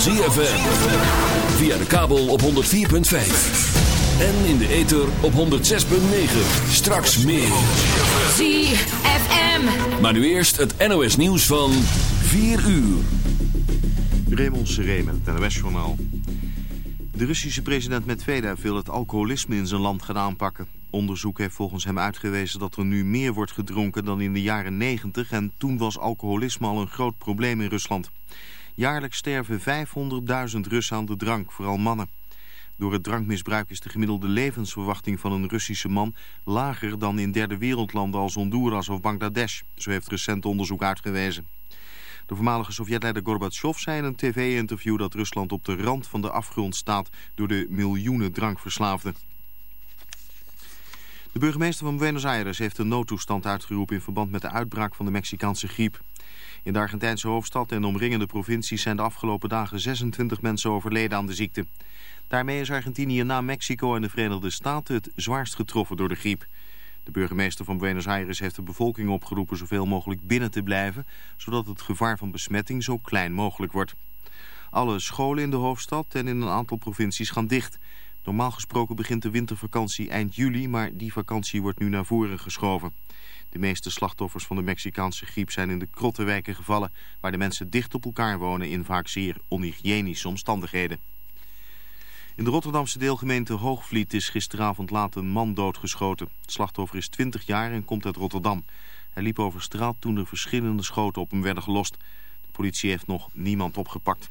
van ZFM. Via de kabel op 104.5. En in de ether op 106.9. Straks meer. ZFM. Maar nu eerst het NOS nieuws van 4 uur. Raymond Seré met het NOS-journaal. De Russische president Medvedev wil het alcoholisme in zijn land gaan aanpakken. Onderzoek heeft volgens hem uitgewezen dat er nu meer wordt gedronken dan in de jaren 90... en toen was alcoholisme al een groot probleem in Rusland. Jaarlijks sterven 500.000 Russen aan de drank, vooral mannen. Door het drankmisbruik is de gemiddelde levensverwachting van een Russische man lager dan in derde wereldlanden als Honduras of Bangladesh. Zo heeft recent onderzoek uitgewezen. De voormalige Sovjetleider Gorbachev zei in een tv-interview dat Rusland op de rand van de afgrond staat door de miljoenen drankverslaafden. De burgemeester van Buenos Aires heeft een noodtoestand uitgeroepen in verband met de uitbraak van de Mexicaanse griep. In de Argentijnse hoofdstad en omringende provincies zijn de afgelopen dagen 26 mensen overleden aan de ziekte. Daarmee is Argentinië na Mexico en de Verenigde Staten het zwaarst getroffen door de griep. De burgemeester van Buenos Aires heeft de bevolking opgeroepen zoveel mogelijk binnen te blijven, zodat het gevaar van besmetting zo klein mogelijk wordt. Alle scholen in de hoofdstad en in een aantal provincies gaan dicht. Normaal gesproken begint de wintervakantie eind juli, maar die vakantie wordt nu naar voren geschoven. De meeste slachtoffers van de Mexicaanse griep zijn in de krottenwijken gevallen... waar de mensen dicht op elkaar wonen in vaak zeer onhygiënische omstandigheden. In de Rotterdamse deelgemeente Hoogvliet is gisteravond laat een man doodgeschoten. Het slachtoffer is 20 jaar en komt uit Rotterdam. Hij liep over straat toen er verschillende schoten op hem werden gelost. De politie heeft nog niemand opgepakt.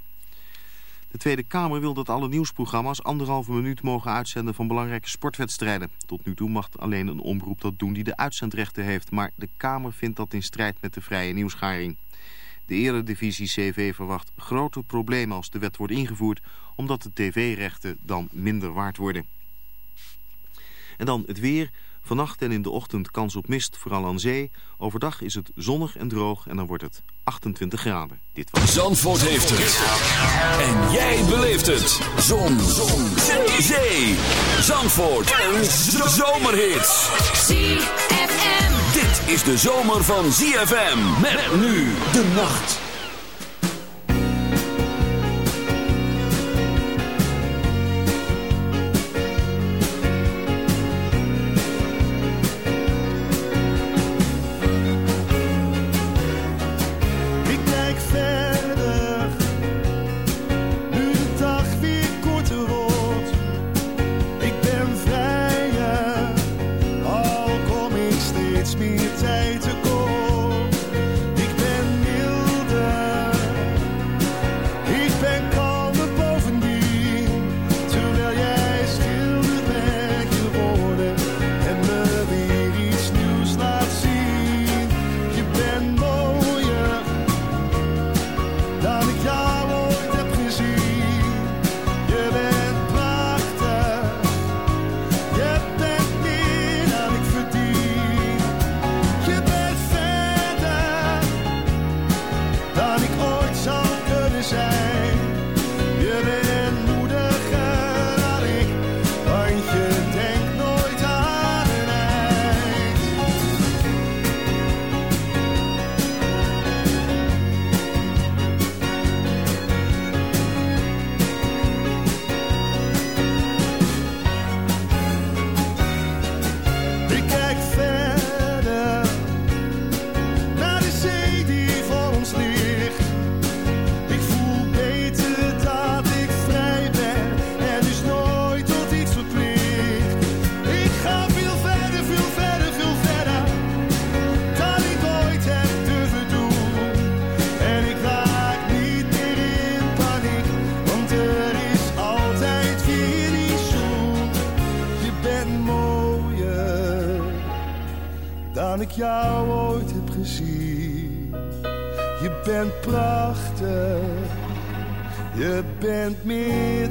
De Tweede Kamer wil dat alle nieuwsprogramma's anderhalve minuut mogen uitzenden van belangrijke sportwedstrijden. Tot nu toe mag alleen een omroep dat doen die de uitzendrechten heeft, maar de Kamer vindt dat in strijd met de vrije nieuwsgaring. De eredivisie CV verwacht grote problemen als de wet wordt ingevoerd, omdat de tv-rechten dan minder waard worden. En dan het weer. Vannacht en in de ochtend kans op mist, vooral aan zee. Overdag is het zonnig en droog en dan wordt het 28 graden. Dit was... Zandvoort heeft het. En jij beleeft het. Zon. Zon. Zee. Zee. Zandvoort. En zomerhits. ZFM. Dit is de zomer van ZFM. Met nu de nacht.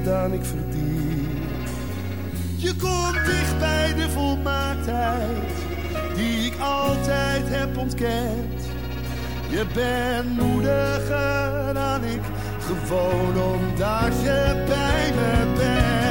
Dan ik verdien. Je komt dicht bij de volmaaktheid die ik altijd heb ontkend. Je bent moediger dan ik, gewoon omdat je bij me bent.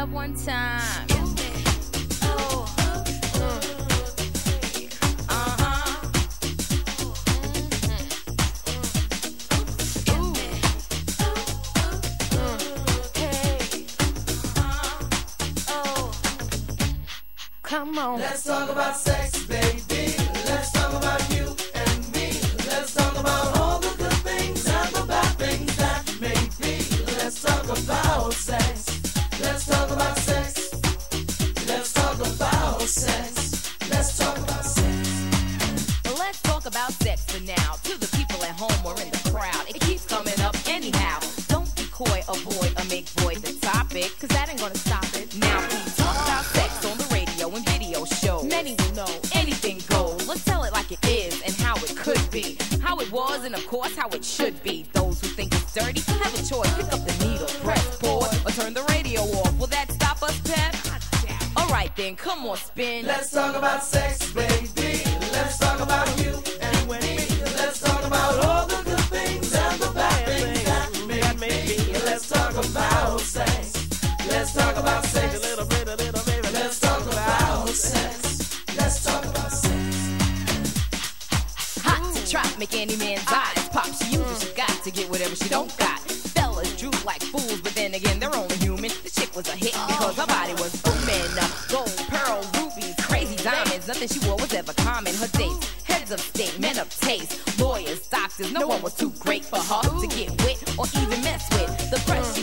Up one time. About sex for now. To the people at home or in the crowd, it keeps coming up anyhow. Don't be coy, avoid, or make void the topic, cause that ain't gonna stop it. Now, we talk about sex on the radio and video shows. Many will know anything goes. Let's tell it like it is and how it could be. How it was and, of course, how it should be. Those who think it's dirty have a choice. Pick up the needle, press pause, or turn the radio off. Will that stop us, Pep? Alright then, come on, spin. Let's talk about sex, baby. Let's talk about you make any man's eyes pop. She uses, she got to get whatever she don't got. Fellas, like fools, but then again, they're only human. Chick was a hit because her body was booming. Gold, pearl, rubies, crazy diamonds. Nothing she wore was ever common. Her dates, heads of state, men of taste, lawyers, doctors. No one was too great for her to get with or even mess with. The crush she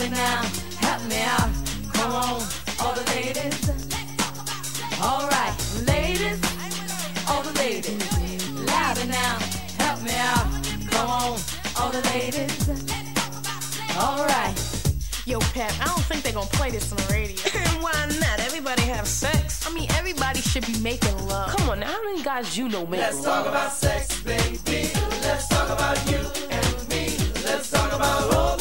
Ladies, louder now, help me out. Come on, all the ladies. All right, ladies, all the ladies, louder now, help me out. Come on, all the ladies. All right. Yo, Pep, I don't think they're gonna play this on the radio. Why not? Everybody have sex. I mean, everybody should be making love. Come on, now, how many guys you know make Let's love? talk about sex, baby. Let's talk about you and me. Let's talk about all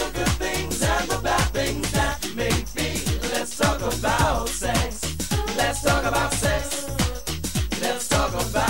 About sex, let's talk about sex. Let's talk about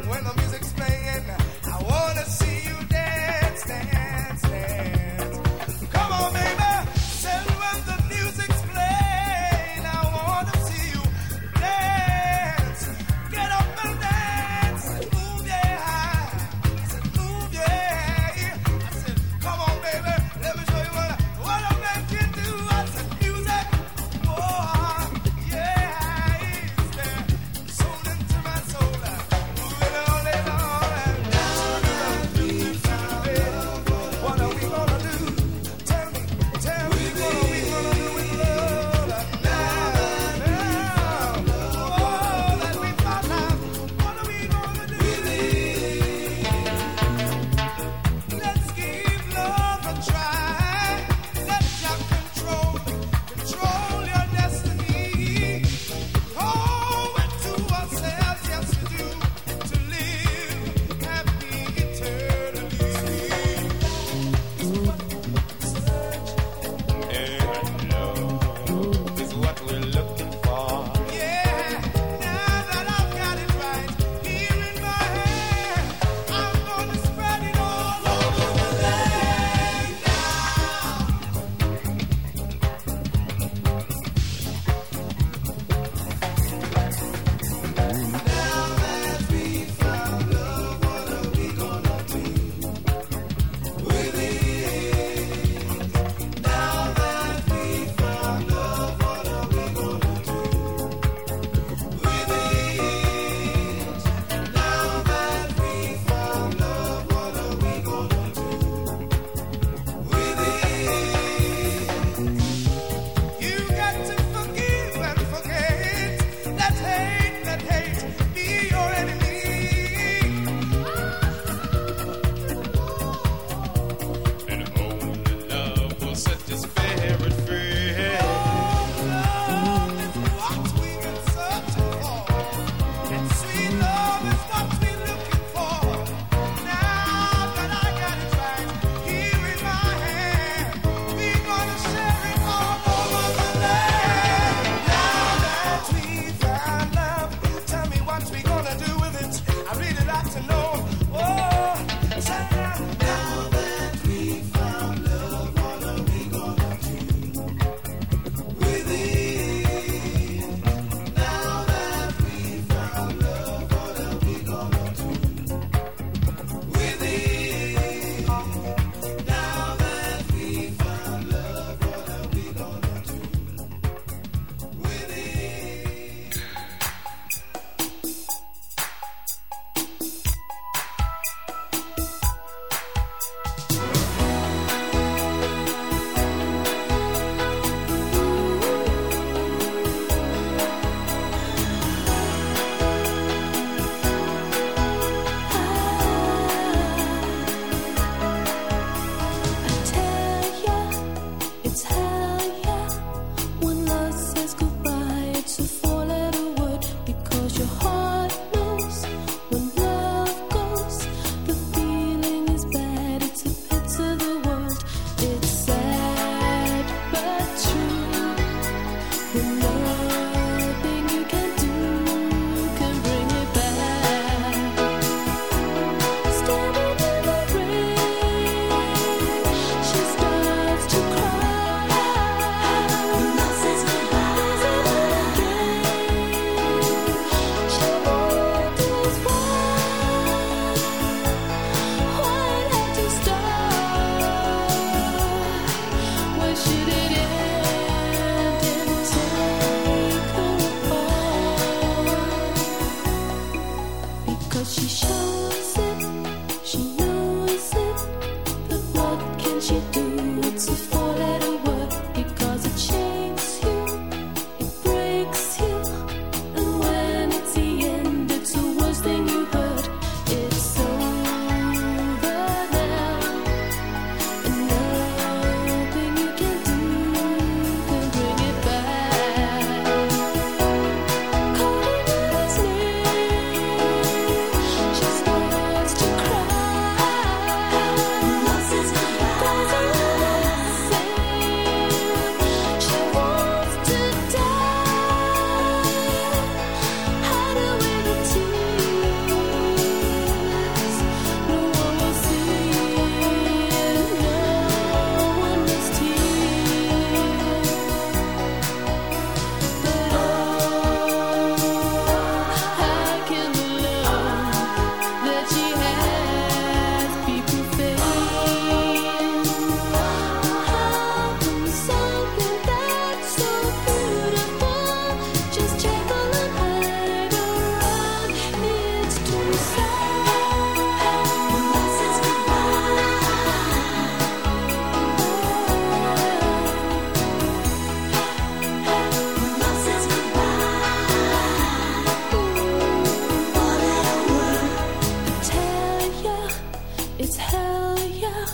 it's hell yeah.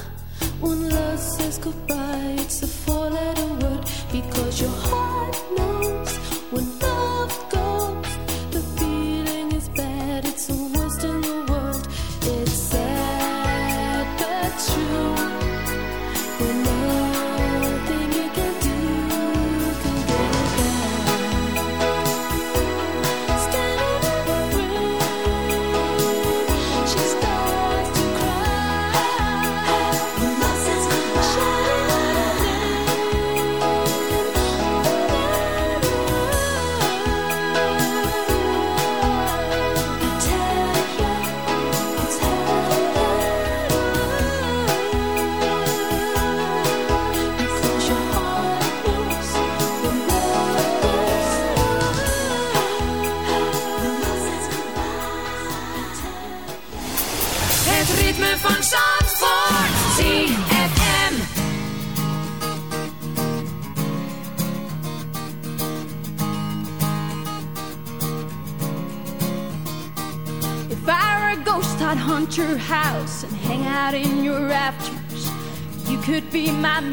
When love says goodbye, it's a four letter word because your heart knows when love.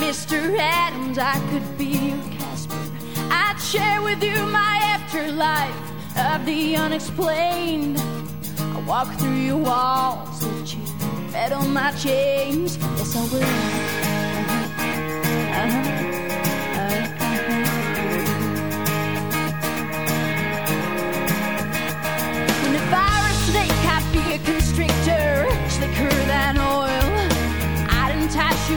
Mr. Adams, I could be your Casper. I'd share with you my afterlife of the unexplained. I walk through your walls with you fed on my chains. Yes, I will. Uh-huh. uh-huh. uh-huh. A constrictor, slicker than oil. I'd entice you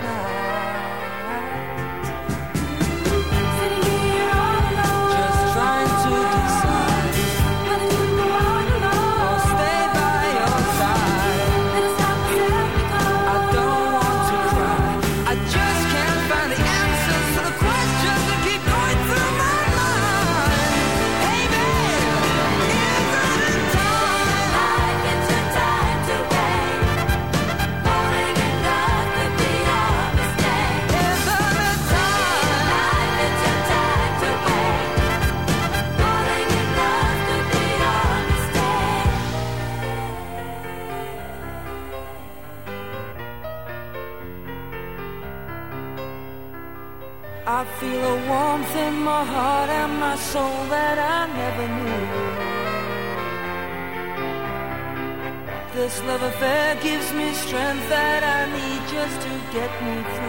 get me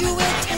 you will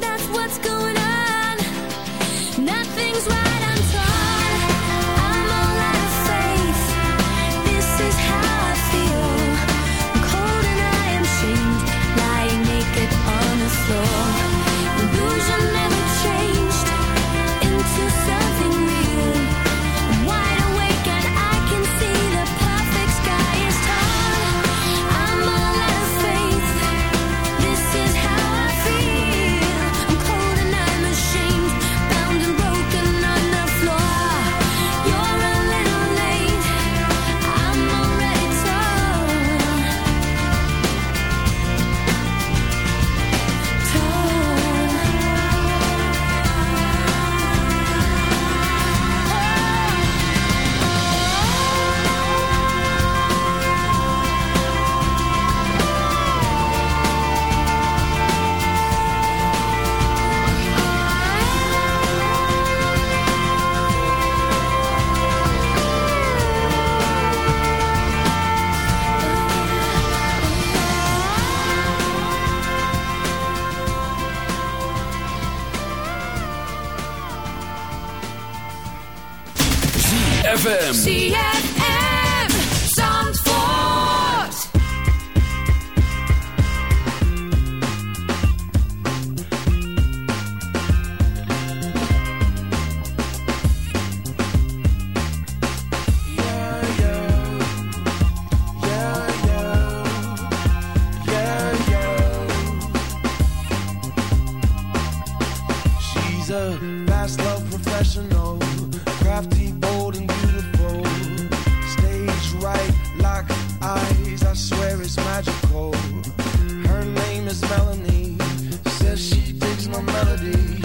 That's what's going on. is magical. Her name is Melanie. Says she digs my melody.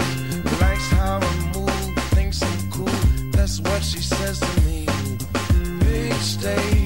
Likes how I move. Thinks I'm cool. That's what she says to me. Big stage.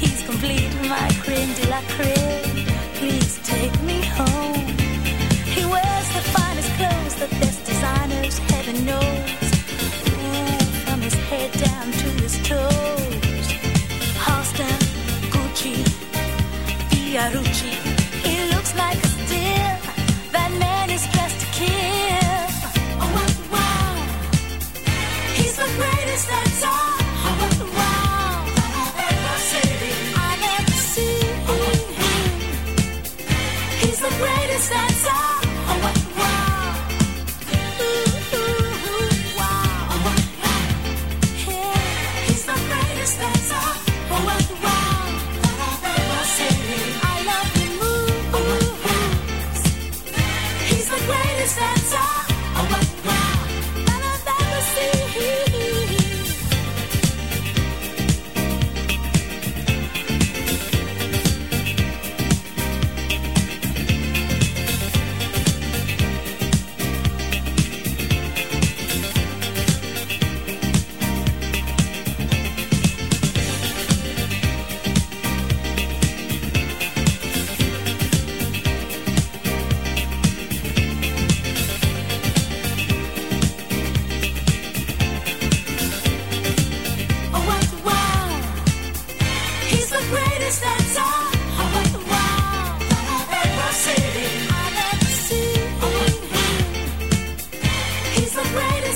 He's complete. My creme de la.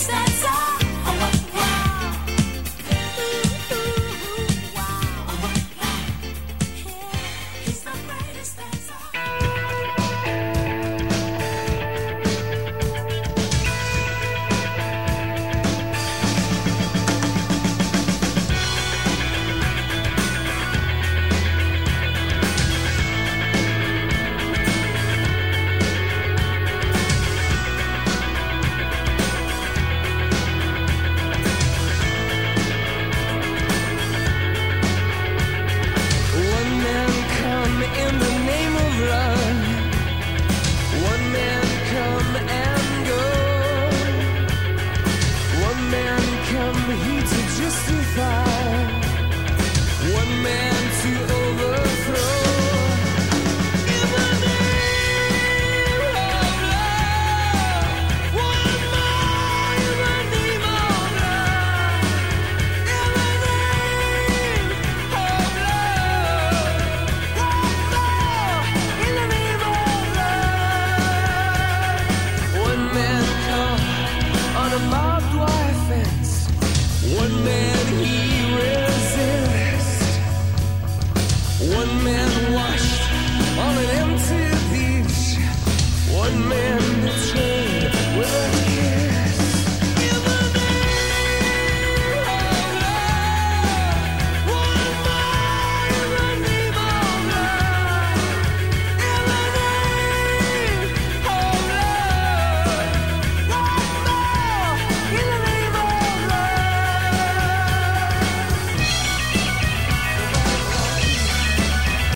It's that